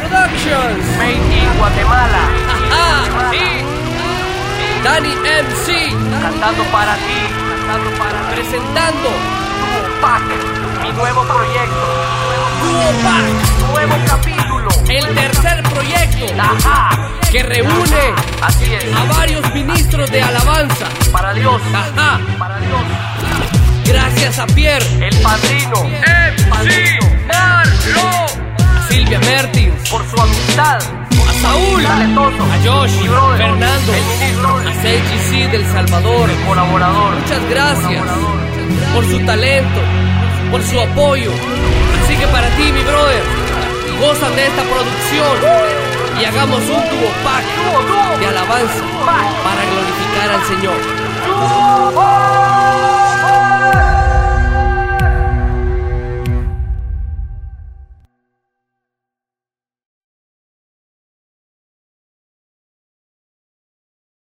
Productions. Made in Guatemala. Guatemala. Sí. Dani MC. Cantando para ti. Cantando para ti. Presentando. Duo Pack. Mi nuevo proyecto. Duo Nuevo capítulo. El tercer proyecto. Ajá. Que reúne Así es. a varios ministros de alabanza. Para Dios. Ajá. Para Dios. Gracias a Pierre. El padrino. El padrino. Silvia Mertins, Por su amistad. a Saúl, a Josh, brother. Fernando, a CGC del Salvador. Colaborador. Muchas gracias Colaborador. por su talento, por su apoyo. Así que para ti, mi brother, gozan de esta producción y hagamos un dúo pack de alabanza para glorificar al Señor.